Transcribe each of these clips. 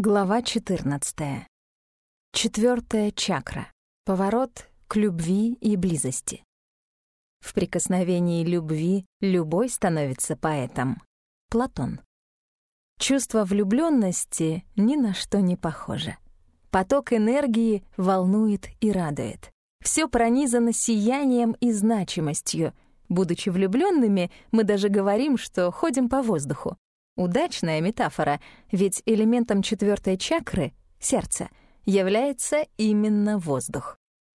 Глава 14. Четвертая чакра. Поворот к любви и близости. В прикосновении любви любой становится поэтом. Платон. Чувство влюблённости ни на что не похоже. Поток энергии волнует и радует. Всё пронизано сиянием и значимостью. Будучи влюблёнными, мы даже говорим, что ходим по воздуху. Удачная метафора, ведь элементом четвертой чакры — сердце — является именно воздух.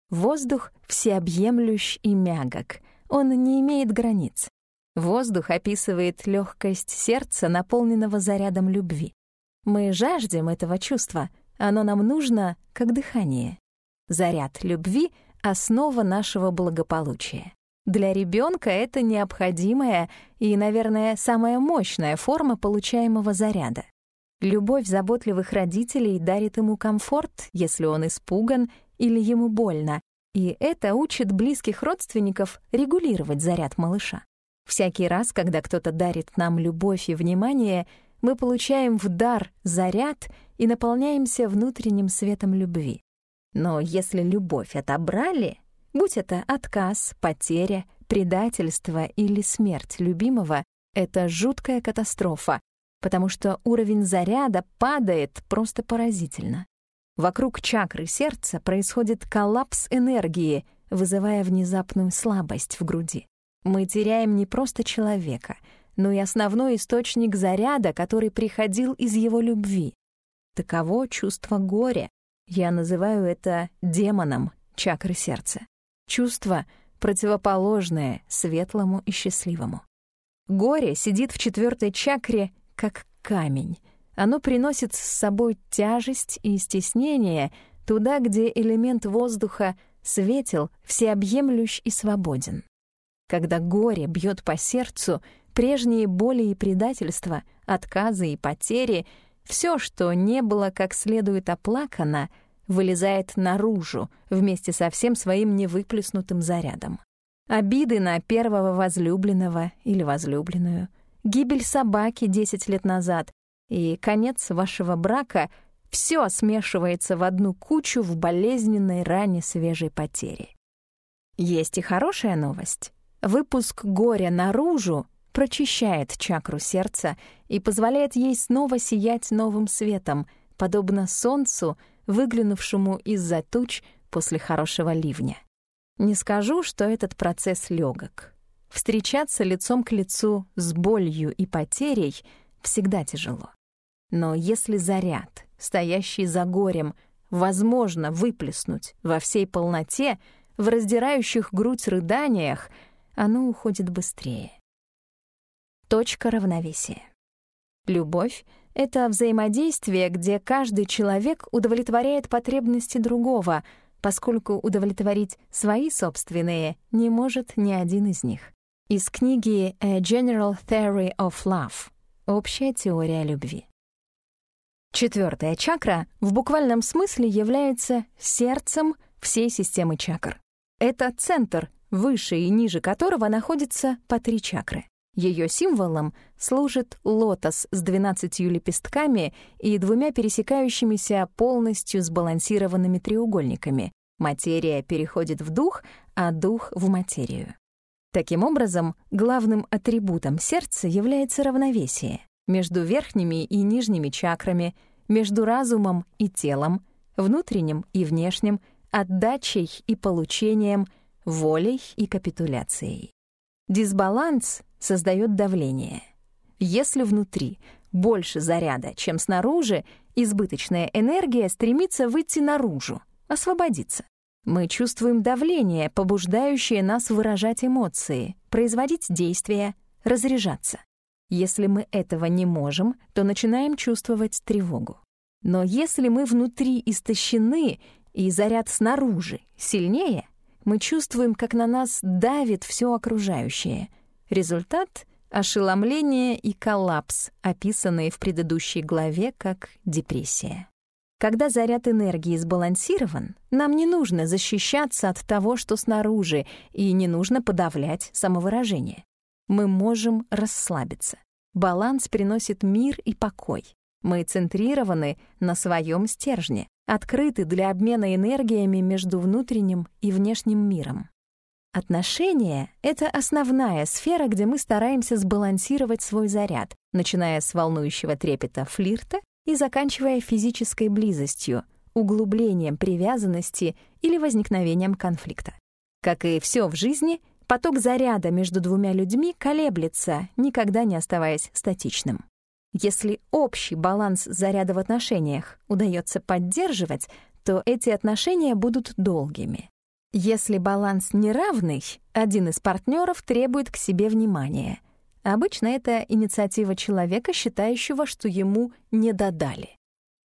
Воздух всеобъемлющ и мягок, он не имеет границ. Воздух описывает легкость сердца, наполненного зарядом любви. Мы жаждем этого чувства, оно нам нужно, как дыхание. Заряд любви — основа нашего благополучия. Для ребенка это необходимая и, наверное, самая мощная форма получаемого заряда. Любовь заботливых родителей дарит ему комфорт, если он испуган или ему больно, и это учит близких родственников регулировать заряд малыша. Всякий раз, когда кто-то дарит нам любовь и внимание, мы получаем в дар заряд и наполняемся внутренним светом любви. Но если любовь отобрали, Будь это отказ, потеря, предательство или смерть любимого, это жуткая катастрофа, потому что уровень заряда падает просто поразительно. Вокруг чакры сердца происходит коллапс энергии, вызывая внезапную слабость в груди. Мы теряем не просто человека, но и основной источник заряда, который приходил из его любви. Таково чувство горя. Я называю это демоном чакры сердца. Чувство, противоположное светлому и счастливому. Горе сидит в четвертой чакре, как камень. Оно приносит с собой тяжесть и стеснение туда, где элемент воздуха светел, всеобъемлющ и свободен. Когда горе бьет по сердцу, прежние боли и предательства, отказы и потери — все, что не было как следует оплакано — вылезает наружу вместе со всем своим невыплеснутым зарядом. Обиды на первого возлюбленного или возлюбленную, гибель собаки 10 лет назад и конец вашего брака — все смешивается в одну кучу в болезненной ране свежей потери. Есть и хорошая новость. Выпуск горя наружу прочищает чакру сердца и позволяет ей снова сиять новым светом, подобно солнцу — выглянувшему из-за туч после хорошего ливня. Не скажу, что этот процесс легок. Встречаться лицом к лицу с болью и потерей всегда тяжело. Но если заряд, стоящий за горем, возможно выплеснуть во всей полноте, в раздирающих грудь рыданиях, оно уходит быстрее. Точка равновесия. Любовь это взаимодействие, где каждый человек удовлетворяет потребности другого, поскольку удовлетворить свои собственные не может ни один из них. Из книги «A General Theory of Love» — «Общая теория любви». Четвертая чакра в буквальном смысле является сердцем всей системы чакр. Это центр, выше и ниже которого находится по три чакры. Ее символом служит лотос с двенадцатью лепестками и двумя пересекающимися полностью сбалансированными треугольниками. Материя переходит в дух, а дух — в материю. Таким образом, главным атрибутом сердца является равновесие между верхними и нижними чакрами, между разумом и телом, внутренним и внешним, отдачей и получением, волей и капитуляцией. Дисбаланс создает давление. Если внутри больше заряда, чем снаружи, избыточная энергия стремится выйти наружу, освободиться. Мы чувствуем давление, побуждающее нас выражать эмоции, производить действия, разряжаться. Если мы этого не можем, то начинаем чувствовать тревогу. Но если мы внутри истощены и заряд снаружи сильнее, мы чувствуем, как на нас давит все окружающее. Результат — ошеломление и коллапс, описанные в предыдущей главе как депрессия. Когда заряд энергии сбалансирован, нам не нужно защищаться от того, что снаружи, и не нужно подавлять самовыражение. Мы можем расслабиться. Баланс приносит мир и покой. Мы центрированы на своем стержне, открыты для обмена энергиями между внутренним и внешним миром. Отношения — это основная сфера, где мы стараемся сбалансировать свой заряд, начиная с волнующего трепета флирта и заканчивая физической близостью, углублением привязанности или возникновением конфликта. Как и все в жизни, поток заряда между двумя людьми колеблется, никогда не оставаясь статичным. Если общий баланс заряда в отношениях удается поддерживать, то эти отношения будут долгими. Если баланс неравный, один из партнеров требует к себе внимания. Обычно это инициатива человека, считающего, что ему не додали.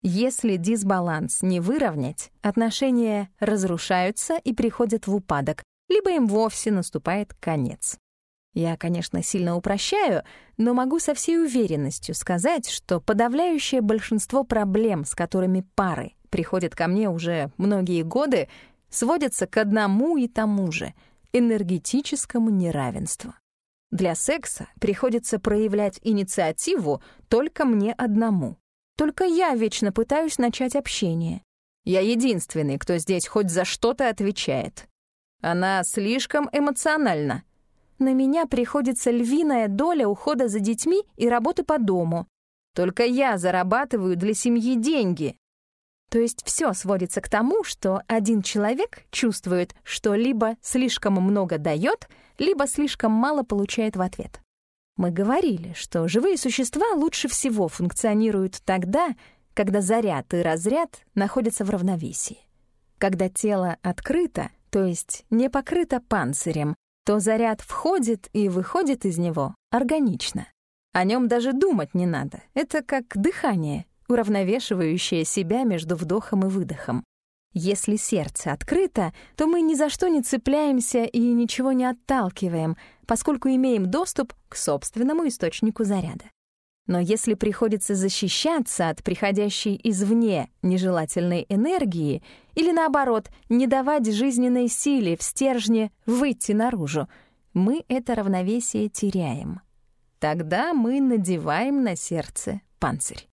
Если дисбаланс не выровнять, отношения разрушаются и приходят в упадок, либо им вовсе наступает конец. Я, конечно, сильно упрощаю, но могу со всей уверенностью сказать, что подавляющее большинство проблем, с которыми пары приходят ко мне уже многие годы, сводится к одному и тому же — энергетическому неравенству. Для секса приходится проявлять инициативу только мне одному. Только я вечно пытаюсь начать общение. Я единственный, кто здесь хоть за что-то отвечает. Она слишком эмоциональна. На меня приходится львиная доля ухода за детьми и работы по дому. Только я зарабатываю для семьи деньги, то есть все сводится к тому, что один человек чувствует, что либо слишком много дает, либо слишком мало получает в ответ. Мы говорили, что живые существа лучше всего функционируют тогда, когда заряд и разряд находятся в равновесии. Когда тело открыто, то есть не покрыто панцирем, то заряд входит и выходит из него органично. О нем даже думать не надо. Это как дыхание уравновешивающая себя между вдохом и выдохом. Если сердце открыто, то мы ни за что не цепляемся и ничего не отталкиваем, поскольку имеем доступ к собственному источнику заряда. Но если приходится защищаться от приходящей извне нежелательной энергии или, наоборот, не давать жизненной силе в стержне выйти наружу, мы это равновесие теряем. Тогда мы надеваем на сердце панцирь.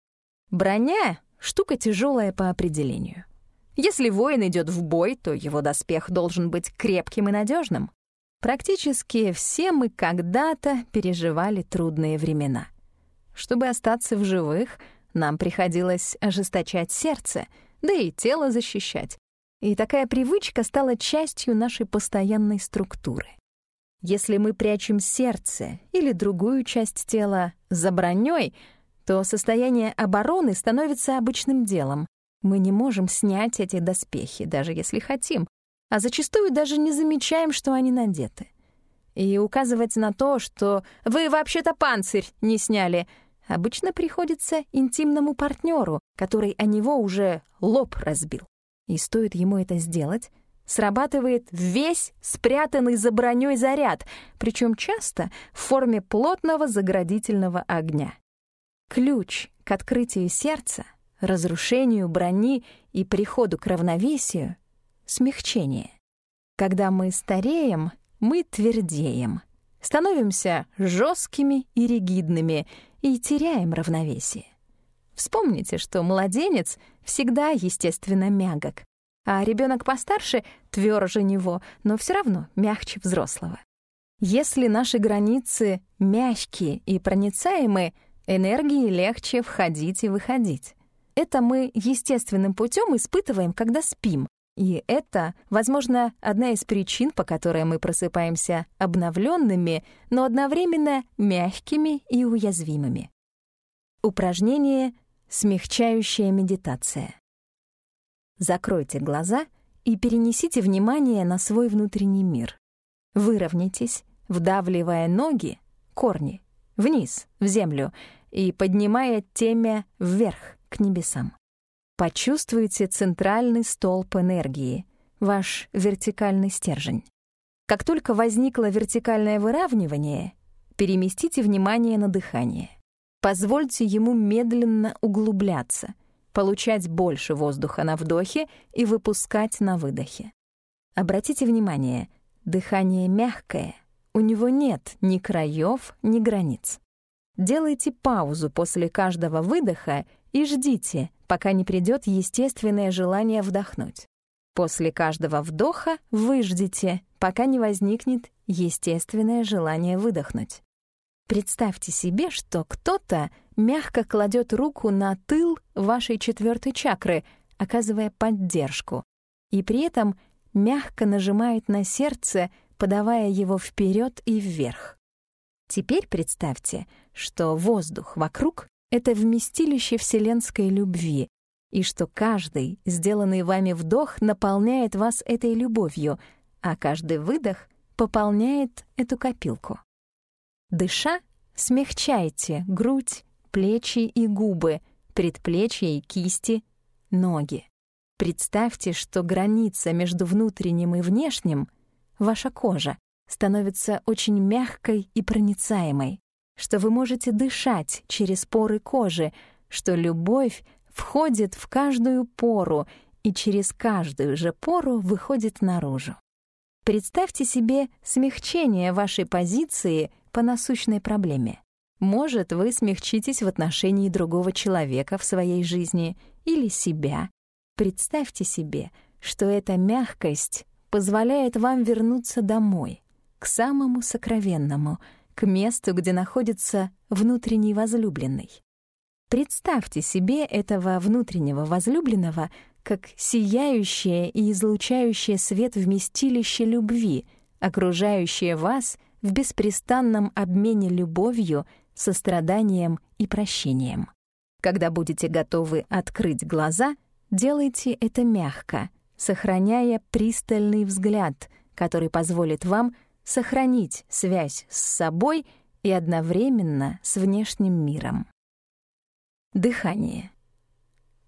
Броня — штука тяжелая по определению. Если воин идет в бой, то его доспех должен быть крепким и надежным. Практически все мы когда-то переживали трудные времена. Чтобы остаться в живых, нам приходилось ожесточать сердце, да и тело защищать. И такая привычка стала частью нашей постоянной структуры. Если мы прячем сердце или другую часть тела за броней — то состояние обороны становится обычным делом. Мы не можем снять эти доспехи, даже если хотим, а зачастую даже не замечаем, что они надеты. И указывать на то, что «вы вообще-то панцирь не сняли», обычно приходится интимному партнеру, который о него уже лоб разбил. И стоит ему это сделать, срабатывает весь спрятанный за броней заряд, причем часто в форме плотного заградительного огня. Ключ к открытию сердца, разрушению брони и приходу к равновесию — смягчение. Когда мы стареем, мы твердеем, становимся жесткими и ригидными и теряем равновесие. Вспомните, что младенец всегда, естественно, мягок, а ребенок постарше тверже него, но все равно мягче взрослого. Если наши границы мягкие и проницаемые — Энергии легче входить и выходить. Это мы естественным путем испытываем, когда спим. И это, возможно, одна из причин, по которой мы просыпаемся обновленными, но одновременно мягкими и уязвимыми. Упражнение «Смягчающая медитация». Закройте глаза и перенесите внимание на свой внутренний мир. Выровняйтесь, вдавливая ноги, корни, вниз, в землю — и поднимая темя вверх, к небесам. Почувствуйте центральный столб энергии, ваш вертикальный стержень. Как только возникло вертикальное выравнивание, переместите внимание на дыхание. Позвольте ему медленно углубляться, получать больше воздуха на вдохе и выпускать на выдохе. Обратите внимание, дыхание мягкое, у него нет ни краев, ни границ. Делайте паузу после каждого выдоха и ждите, пока не придет естественное желание вдохнуть. После каждого вдоха выждите, пока не возникнет естественное желание выдохнуть. Представьте себе, что кто-то мягко кладет руку на тыл вашей четвертой чакры, оказывая поддержку, и при этом мягко нажимает на сердце, подавая его вперед и вверх. Теперь представьте, что воздух вокруг — это вместилище вселенской любви, и что каждый, сделанный вами вдох, наполняет вас этой любовью, а каждый выдох пополняет эту копилку. Дыша, смягчайте грудь, плечи и губы, предплечья и кисти, ноги. Представьте, что граница между внутренним и внешним, ваша кожа, становится очень мягкой и проницаемой, что вы можете дышать через поры кожи, что любовь входит в каждую пору и через каждую же пору выходит наружу. Представьте себе смягчение вашей позиции по насущной проблеме. Может, вы смягчитесь в отношении другого человека в своей жизни или себя. Представьте себе, что эта мягкость позволяет вам вернуться домой, к самому сокровенному, к месту, где находится внутренний возлюбленный. Представьте себе этого внутреннего возлюбленного как сияющее и излучающее свет вместилище любви, окружающее вас в беспрестанном обмене любовью, состраданием и прощением. Когда будете готовы открыть глаза, делайте это мягко, сохраняя пристальный взгляд, который позволит вам сохранить связь с собой и одновременно с внешним миром. Дыхание.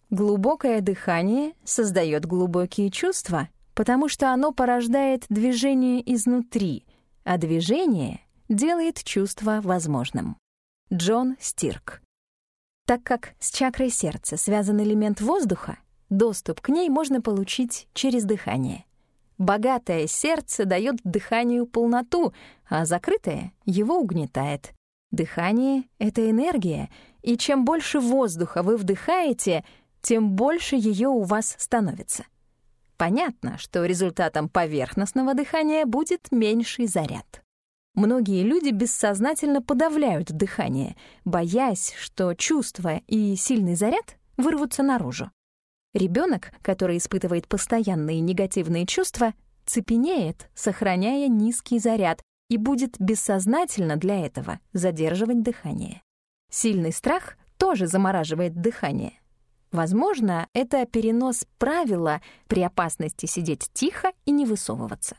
Глубокое дыхание создает глубокие чувства, потому что оно порождает движение изнутри, а движение делает чувство возможным. Джон Стирк. Так как с чакрой сердца связан элемент воздуха, доступ к ней можно получить через дыхание. Богатое сердце дает дыханию полноту, а закрытое его угнетает. Дыхание — это энергия, и чем больше воздуха вы вдыхаете, тем больше ее у вас становится. Понятно, что результатом поверхностного дыхания будет меньший заряд. Многие люди бессознательно подавляют дыхание, боясь, что чувство и сильный заряд вырвутся наружу. Ребенок, который испытывает постоянные негативные чувства, цепенеет, сохраняя низкий заряд, и будет бессознательно для этого задерживать дыхание. Сильный страх тоже замораживает дыхание. Возможно, это перенос правила при опасности сидеть тихо и не высовываться.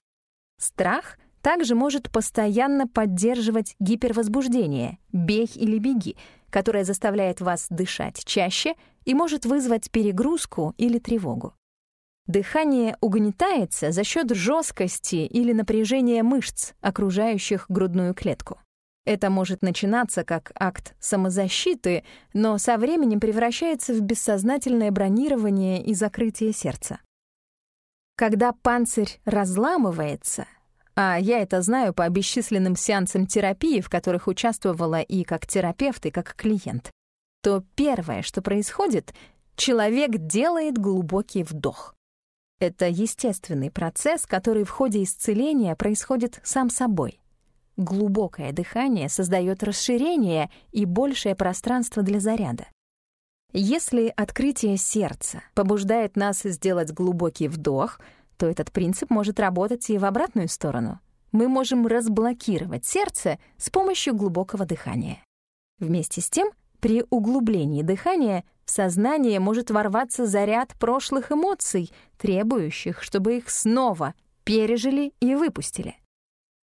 Страх также может постоянно поддерживать гипервозбуждение, бег или беги, которое заставляет вас дышать чаще и может вызвать перегрузку или тревогу. Дыхание угнетается за счет жесткости или напряжения мышц, окружающих грудную клетку. Это может начинаться как акт самозащиты, но со временем превращается в бессознательное бронирование и закрытие сердца. Когда панцирь разламывается, а я это знаю по бесчисленным сеансам терапии, в которых участвовала и как терапевт, и как клиент, то первое, что происходит, человек делает глубокий вдох. Это естественный процесс, который в ходе исцеления происходит сам собой. Глубокое дыхание создает расширение и большее пространство для заряда. Если открытие сердца побуждает нас сделать глубокий вдох, то этот принцип может работать и в обратную сторону. Мы можем разблокировать сердце с помощью глубокого дыхания. Вместе с тем, при углублении дыхания в сознание может ворваться заряд прошлых эмоций, требующих, чтобы их снова пережили и выпустили.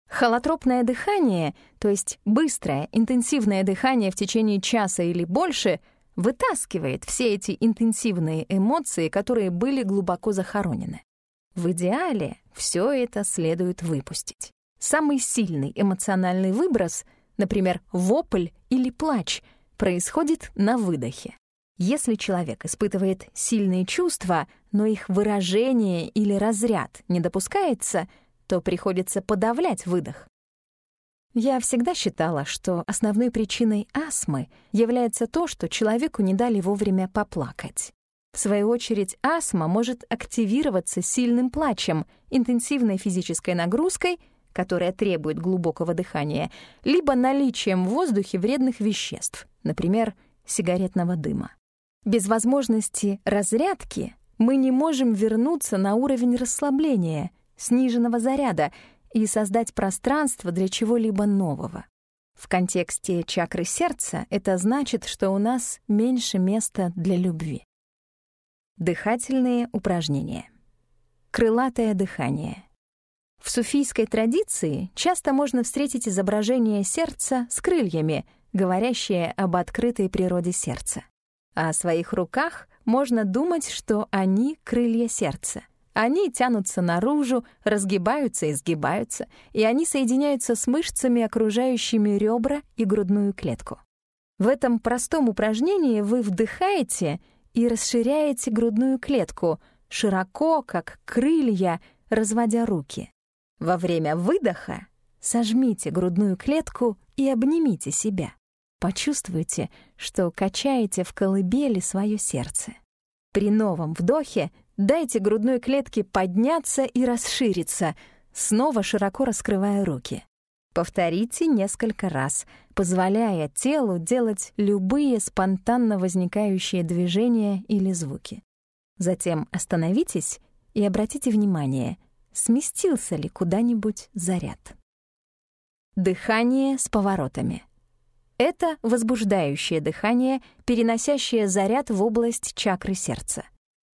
Холотропное дыхание, то есть быстрое, интенсивное дыхание в течение часа или больше, вытаскивает все эти интенсивные эмоции, которые были глубоко захоронены. В идеале все это следует выпустить. Самый сильный эмоциональный выброс, например, вопль или плач, происходит на выдохе. Если человек испытывает сильные чувства, но их выражение или разряд не допускается — то приходится подавлять выдох. Я всегда считала, что основной причиной астмы является то, что человеку не дали вовремя поплакать. В свою очередь, астма может активироваться сильным плачем, интенсивной физической нагрузкой, которая требует глубокого дыхания, либо наличием в воздухе вредных веществ, например, сигаретного дыма. Без возможности разрядки мы не можем вернуться на уровень расслабления, сниженного заряда и создать пространство для чего-либо нового. В контексте чакры сердца это значит, что у нас меньше места для любви. Дыхательные упражнения. Крылатое дыхание. В суфийской традиции часто можно встретить изображение сердца с крыльями, говорящее об открытой природе сердца. О своих руках можно думать, что они — крылья сердца — они тянутся наружу, разгибаются и сгибаются, и они соединяются с мышцами, окружающими ребра и грудную клетку. В этом простом упражнении вы вдыхаете и расширяете грудную клетку, широко, как крылья, разводя руки. Во время выдоха сожмите грудную клетку и обнимите себя. Почувствуйте, что качаете в колыбели свое сердце. При новом вдохе Дайте грудной клетке подняться и расшириться, снова широко раскрывая руки. Повторите несколько раз, позволяя телу делать любые спонтанно возникающие движения или звуки. Затем остановитесь и обратите внимание, сместился ли куда-нибудь заряд. Дыхание с поворотами. Это возбуждающее дыхание, переносящее заряд в область чакры сердца.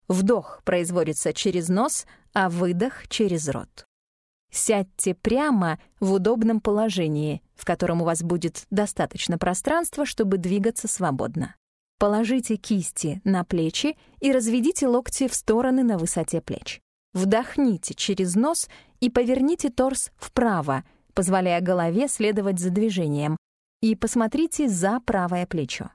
Вдох производится через нос, а выдох — через рот. Сядьте прямо в удобном положении, в котором у вас будет достаточно пространства, чтобы двигаться свободно. Положите кисти на плечи и разведите локти в стороны на высоте плеч. Вдохните через нос и поверните торс вправо, позволяя голове следовать за движением, и посмотрите за правое плечо.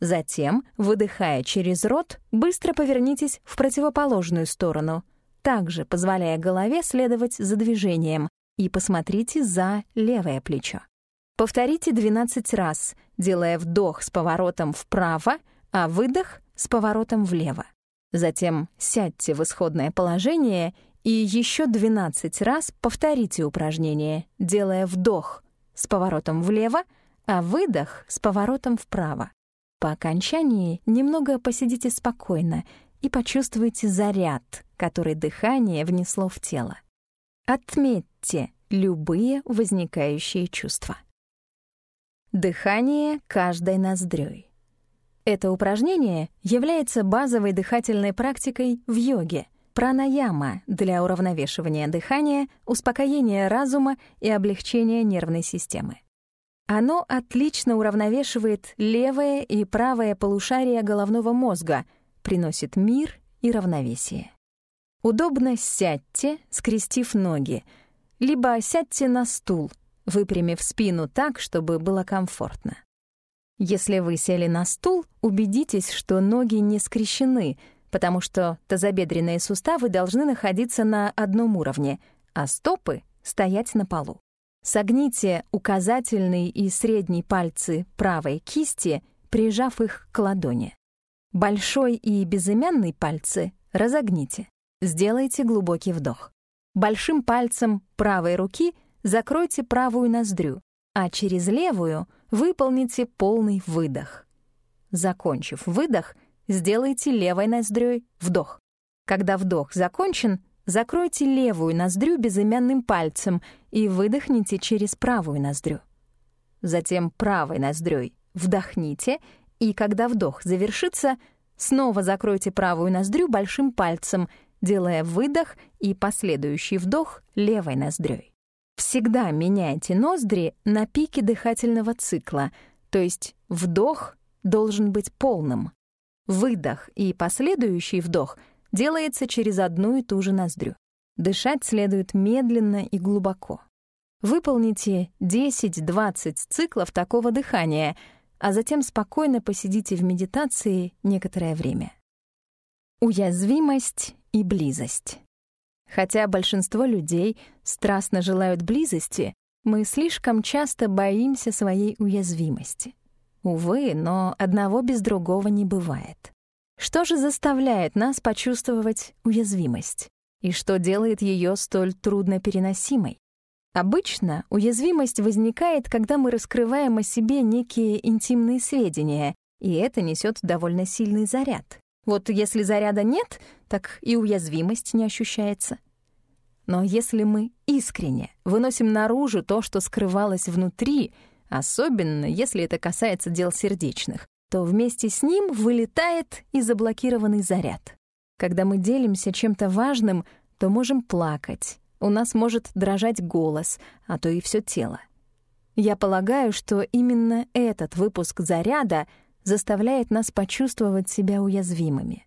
Затем, выдыхая через рот, быстро повернитесь в противоположную сторону, также позволяя голове следовать за движением, и посмотрите за левое плечо. Повторите 12 раз, делая вдох с поворотом вправо, а выдох с поворотом влево. Затем сядьте в исходное положение и еще 12 раз повторите упражнение, делая вдох с поворотом влево, а выдох с поворотом вправо. По окончании немного посидите спокойно и почувствуйте заряд, который дыхание внесло в тело. Отметьте любые возникающие чувства. Дыхание каждой ноздрёй. Это упражнение является базовой дыхательной практикой в йоге, пранаяма для уравновешивания дыхания, успокоения разума и облегчения нервной системы. Оно отлично уравновешивает левое и правое полушария головного мозга, приносит мир и равновесие. Удобно сядьте, скрестив ноги, либо сядьте на стул, выпрямив спину так, чтобы было комфортно. Если вы сели на стул, убедитесь, что ноги не скрещены, потому что тазобедренные суставы должны находиться на одном уровне, а стопы — стоять на полу. Согните указательный и средний пальцы правой кисти, прижав их к ладони. Большой и безымянный пальцы разогните. Сделайте глубокий вдох. Большим пальцем правой руки закройте правую ноздрю, а через левую выполните полный выдох. Закончив выдох, сделайте левой ноздрёй вдох. Когда вдох закончен, Закройте левую ноздрю безымянным пальцем и выдохните через правую ноздрю. Затем правой ноздрёй вдохните, и когда вдох завершится, снова закройте правую ноздрю большим пальцем, делая выдох и последующий вдох левой ноздрёй. Всегда меняйте ноздри на пике дыхательного цикла, то есть вдох должен быть полным. Выдох и последующий вдох — делается через одну и ту же ноздрю. Дышать следует медленно и глубоко. Выполните 10-20 циклов такого дыхания, а затем спокойно посидите в медитации некоторое время. Уязвимость и близость. Хотя большинство людей страстно желают близости, Мы слишком часто боимся своей уязвимости. Увы, но одного без другого не бывает. Что же заставляет нас почувствовать уязвимость? И что делает ее столь труднопереносимой? Обычно уязвимость возникает, когда мы раскрываем о себе некие интимные сведения, и это несет довольно сильный заряд. Вот если заряда нет, так и уязвимость не ощущается. Но если мы искренне выносим наружу то, что скрывалось внутри, особенно если это касается дел сердечных, то вместе с ним вылетает и заблокированный заряд. Когда мы делимся чем-то важным, то можем плакать, у нас может дрожать голос, а то и все тело. Я полагаю, что именно этот выпуск заряда заставляет нас почувствовать себя уязвимыми.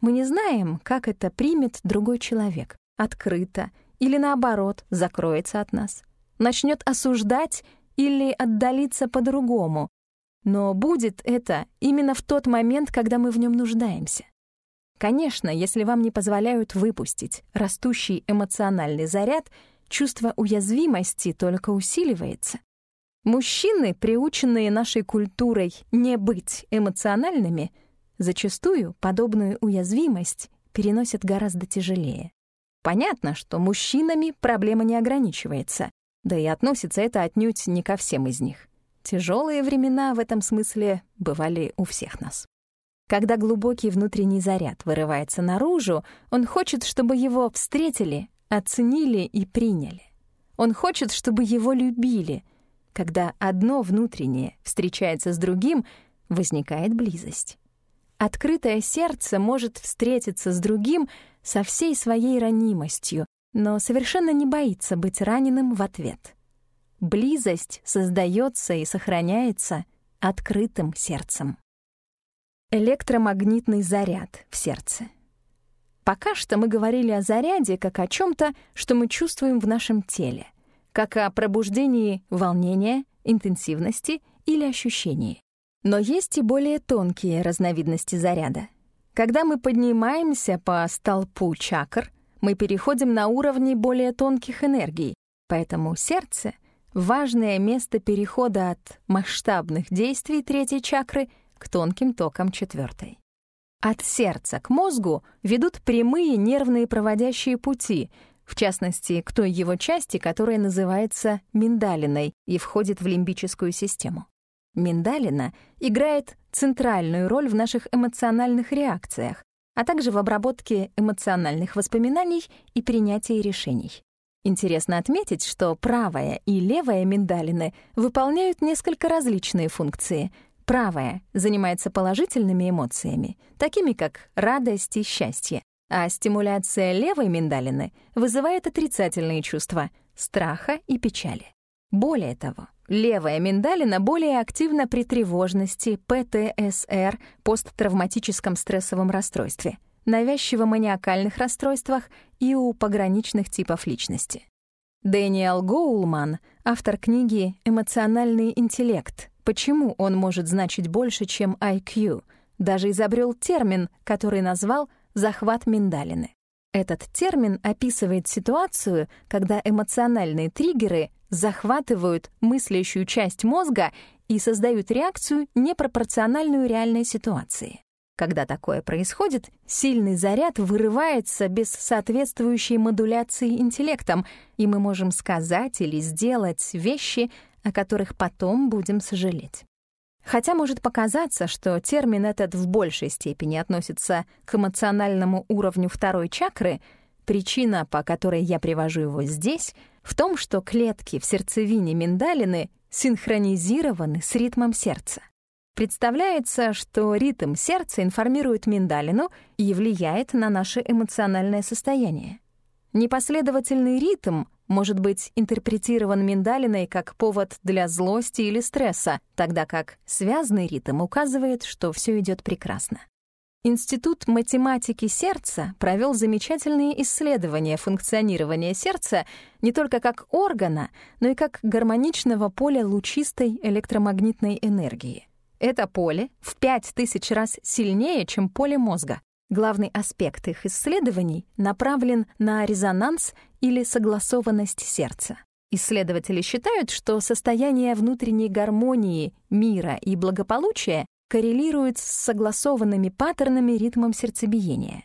Мы не знаем, как это примет другой человек, открыто или, наоборот, закроется от нас, начнет осуждать или отдалиться по-другому, но будет это именно в тот момент, когда мы в нем нуждаемся. Конечно, если вам не позволяют выпустить растущий эмоциональный заряд, чувство уязвимости только усиливается. Мужчины, приученные нашей культурой не быть эмоциональными, зачастую подобную уязвимость переносят гораздо тяжелее. Понятно, что мужчинами проблема не ограничивается, да и относится это отнюдь не ко всем из них. Тяжелые времена в этом смысле бывали у всех нас. Когда глубокий внутренний заряд вырывается наружу, он хочет, чтобы его встретили, оценили и приняли. Он хочет, чтобы его любили. Когда одно внутреннее встречается с другим, возникает близость. Открытое сердце может встретиться с другим со всей своей ранимостью, но совершенно не боится быть раненым в ответ. Близость создается и сохраняется открытым сердцем. Электромагнитный заряд в сердце. Пока что мы говорили о заряде как о чем то что мы чувствуем в нашем теле, как о пробуждении волнения, интенсивности или ощущении. Но есть и более тонкие разновидности заряда. Когда мы поднимаемся по столпу чакр, мы переходим на уровни более тонких энергий, поэтому сердце важное место перехода от масштабных действий третьей чакры к тонким токам четвертой. От сердца к мозгу ведут прямые нервные проводящие пути, в частности, к той его части, которая называется миндалиной и входит в лимбическую систему. Миндалина играет центральную роль в наших эмоциональных реакциях, а также в обработке эмоциональных воспоминаний и принятии решений. Интересно отметить, что правая и левая миндалины выполняют несколько различные функции. Правая занимается положительными эмоциями, такими как радость и счастье, а стимуляция левой миндалины вызывает отрицательные чувства — страха и печали. Более того, левая миндалина более активна при тревожности, ПТСР, посттравматическом стрессовом расстройстве — навязчиво-маниакальных расстройствах и у пограничных типов личности. Дэниел Гоулман, автор книги «Эмоциональный интеллект. Почему он может значить больше, чем IQ», даже изобрел термин, который назвал «захват миндалины». Этот термин описывает ситуацию, когда эмоциональные триггеры захватывают мыслящую часть мозга и создают реакцию, непропорциональную реальной ситуации. Когда такое происходит, сильный заряд вырывается без соответствующей модуляции интеллектом, и мы можем сказать или сделать вещи, о которых потом будем сожалеть. Хотя может показаться, что термин этот в большей степени относится к эмоциональному уровню второй чакры, причина, по которой я привожу его здесь, в том, что клетки в сердцевине миндалины синхронизированы с ритмом сердца. Представляется, что ритм сердца информирует миндалину и влияет на наше эмоциональное состояние. Непоследовательный ритм может быть интерпретирован миндалиной как повод для злости или стресса, тогда как связанный ритм указывает, что все идет прекрасно. Институт математики сердца провел замечательные исследования функционирования сердца не только как органа, но и как гармоничного поля лучистой электромагнитной энергии. Это поле в 5000 раз сильнее, чем поле мозга. Главный аспект их исследований направлен на резонанс или согласованность сердца. Исследователи считают, что состояние внутренней гармонии, мира и благополучия коррелирует с согласованными паттернами ритмом сердцебиения.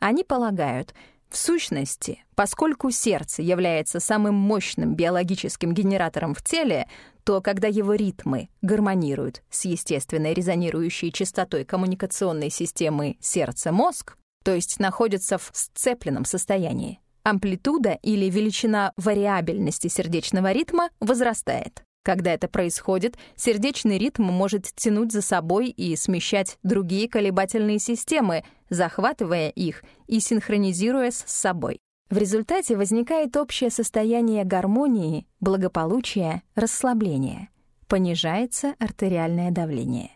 Они полагают, в сущности, поскольку сердце является самым мощным биологическим генератором в теле, то когда его ритмы гармонируют с естественной резонирующей частотой коммуникационной системы сердце-мозг, то есть находятся в сцепленном состоянии, амплитуда или величина вариабельности сердечного ритма возрастает. Когда это происходит, сердечный ритм может тянуть за собой и смещать другие колебательные системы, захватывая их и синхронизируя с собой. В результате возникает общее состояние гармонии, благополучия, расслабления. Понижается артериальное давление.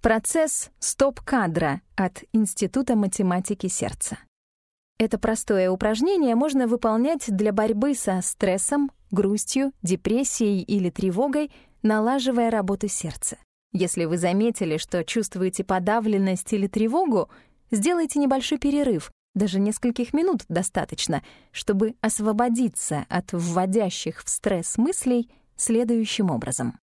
Процесс стоп-кадра от Института математики сердца. Это простое упражнение можно выполнять для борьбы со стрессом, грустью, депрессией или тревогой, налаживая работу сердца. Если вы заметили, что чувствуете подавленность или тревогу, сделайте небольшой перерыв, даже нескольких минут достаточно, чтобы освободиться от вводящих в стресс мыслей следующим образом.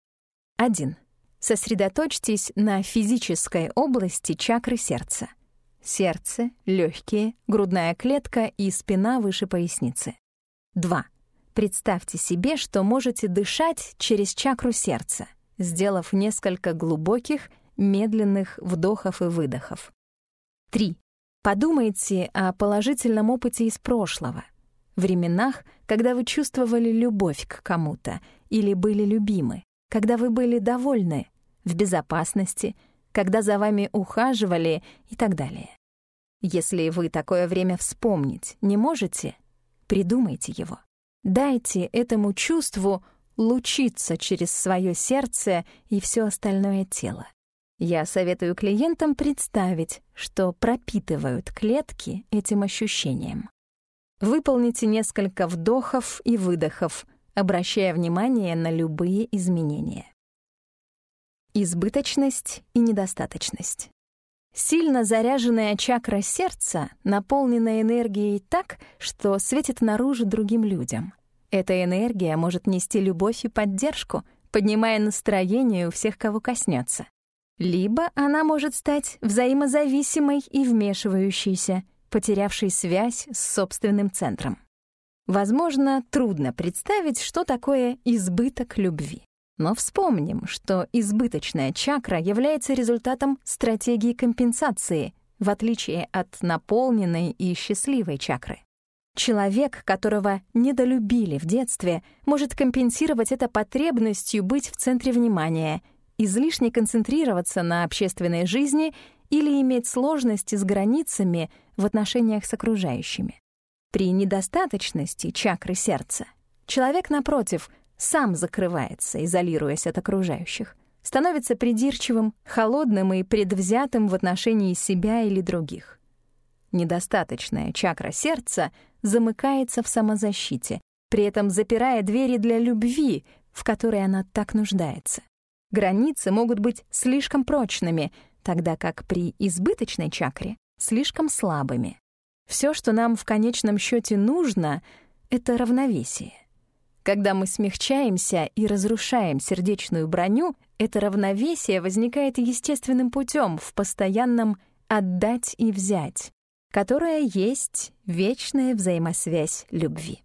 1. Сосредоточьтесь на физической области чакры сердца — сердце, легкие, грудная клетка и спина выше поясницы. 2. Представьте себе, что можете дышать через чакру сердца, сделав несколько глубоких, медленных вдохов и выдохов. 3. Подумайте о положительном опыте из прошлого, временах, когда вы чувствовали любовь к кому-то или были любимы, когда вы были довольны, в безопасности — когда за вами ухаживали и так далее. Если вы такое время вспомнить не можете, придумайте его. Дайте этому чувству лучиться через свое сердце и все остальное тело. Я советую клиентам представить, что пропитывают клетки этим ощущением. Выполните несколько вдохов и выдохов, обращая внимание на любые изменения. Избыточность и недостаточность. Сильно заряженная чакра сердца наполнена энергией так, что светит наружу другим людям. Эта энергия может нести любовь и поддержку, поднимая настроение у всех, кого коснется. Либо она может стать взаимозависимой и вмешивающейся, потерявшей связь с собственным центром. Возможно, трудно представить, что такое избыток любви. Но вспомним, что избыточная чакра является результатом стратегии компенсации, в отличие от наполненной и счастливой чакры. Человек, которого недолюбили в детстве, может компенсировать это потребностью быть в центре внимания, излишне концентрироваться на общественной жизни или иметь сложности с границами в отношениях с окружающими. При недостаточности чакры сердца человек, напротив, — сам закрывается, изолируясь от окружающих, становится придирчивым, холодным и предвзятым в отношении себя или других. Недостаточная чакра сердца замыкается в самозащите, при этом запирая двери для любви, в которой она так нуждается. Границы могут быть слишком прочными, тогда как при избыточной чакре — слишком слабыми. Все, что нам в конечном счете нужно, — это равновесие. Когда мы смягчаемся и разрушаем сердечную броню, это равновесие возникает естественным путем в постоянном «отдать и взять», которое есть вечная взаимосвязь любви.